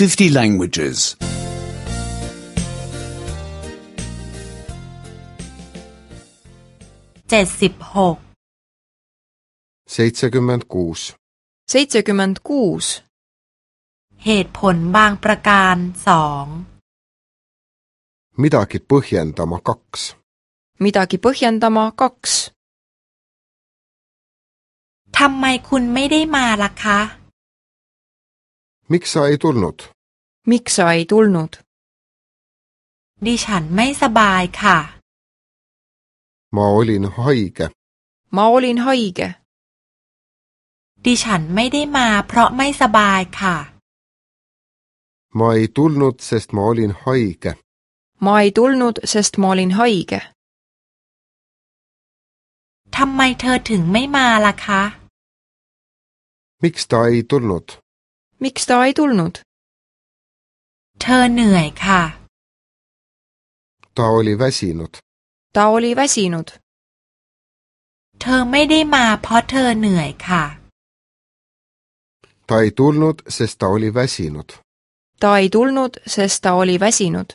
50 languages. เจ็ดสิบหก seitsekümmend kuus, seitsekümmend kuus, เหตุผลบางประการสอง midagi põhjendama kaks, midagi põhjendama kaks, ทำไมคุณไม่ได้มาล่ะคะ miks sa ei tulnud ? miks sa ei tulnud ? ดิฉันไม่สบายค่ะ ma olin haige , ma olin haige , ดิฉันไม่ได้มาเพราะไม่สบายค่ะ ma ei tulnud , sest ma olin haige , ma ei tulnud , sest ma olin haige . ทำไมเธอถึงไม่มาล่ะคะ miks ta ei tulnud ? miks ta ei tulnud ? เธอเหนื่อยค่ะ ta oli väsinud , ta oli väsinud , เธอไม่ได้มาเพราะเธอเหนื่อยค่ะ ta ei tulnud , sest ta oli väsinud , ta ei tulnud , sest ta oli väsinud .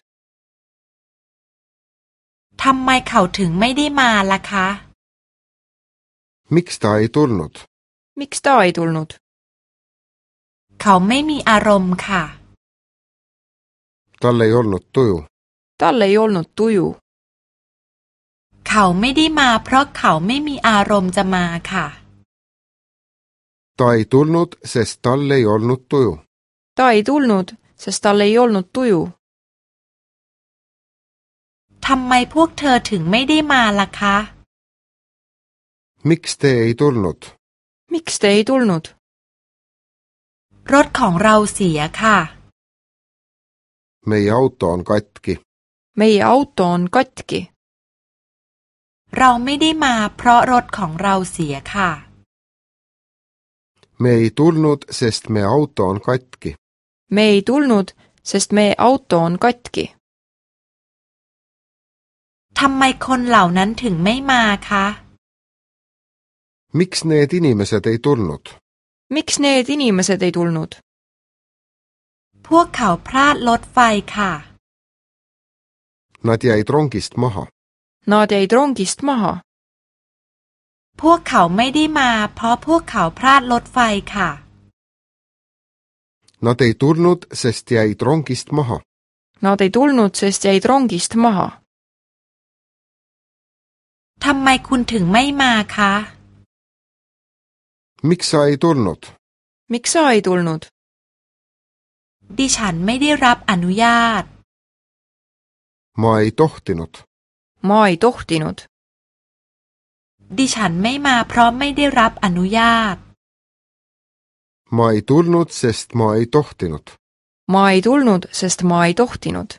ทำไมเขาถึงไม่ได้มาล่ะคะ miks ta ei tulnud ? miks ta ei tulnud ? เขาไม่มีอารมณ์ค่ะ tal ei olnud tuju, tal ei olnud tuju, เขาไม่ได้มาเพราะเขาไม่มีอารมณ์จะมาค่ะ ta ei tulnud, sest tal ei olnud tuju, ta ei tulnud, sest tal ei olnud tuju. ทำไมพวกเธอถึงไม่ได้มาล่ะคะ miks te ei tulnud? miks te ei tulnud? รถของเราเสียค่ะ meie auto on katki, meie auto on katki, เราไม่ได้มาเพราะรถของเราเสียค่ะ me ei tulnud, sest meie auto on katki, me ei tulnud, sest meie auto on katki. ทำไมคนเหล่านั้นถึงไม่มาคะ miks need inimesed ei tulnud? miks need inimesed ei tulnud ? พวกเขาพลาดรถไฟค่ะ Nad jäid rongist maha , Nad jäid rongist maha , พวกเขาไม่ได้มา เพราะพวกเขาพลาดรถไฟค่ะ nad ei tulnud , sest jäid rongist maha , Nad ei tulnud , sest jäid rongist maha . ทำไมคุณถึงไม่มาคะ miks sa ei tulnud ? miks sa ei tulnud ? ดิฉันไม่ได้รับอนุญาต ma ei tohtinud , ma ei tohtinud , ดิฉันไม่มาเพราะไม่ได้รับอนุญาต ma ei tulnud , sest ma ei tohtinud , ma ei tulnud , sest ma ei tohtinud